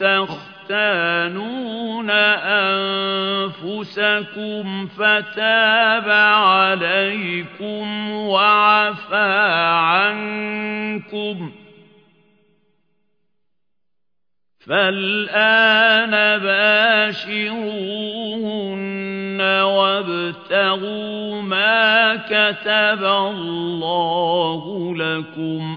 تختانون أنفسكم فتاب عليكم وعفى عنكم فالآن باشروهن وابتغوا ما كتب الله لكم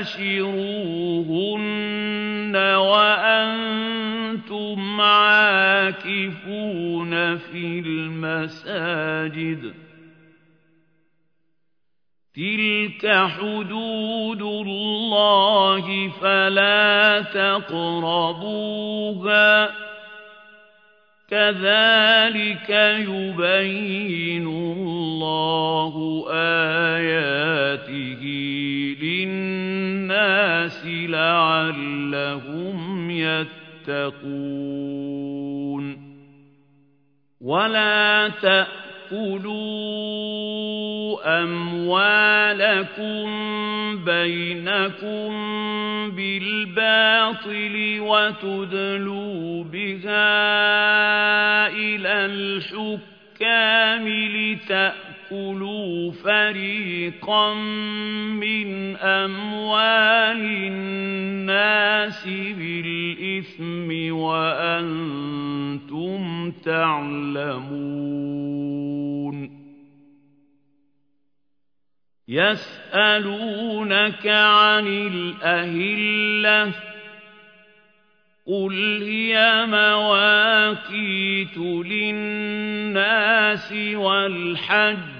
تباشروهن وأنتم عاكفون في المساجد. تلك حدود الله فلا تقربوها. كذلك يبين الله آياته للناس لعلهم يتقون. ولا تأكلوا أموالكم بينكم بالباطل وتدلوا بها إلى الحكام لتأكلوا فريقا من أموال الناس بالإثم وأنتم تعلمون. يسألونك عن الأهلة قل هي مواقيت للناس والحج.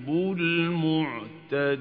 يُحِبُّ الْمُعْتَدِينَ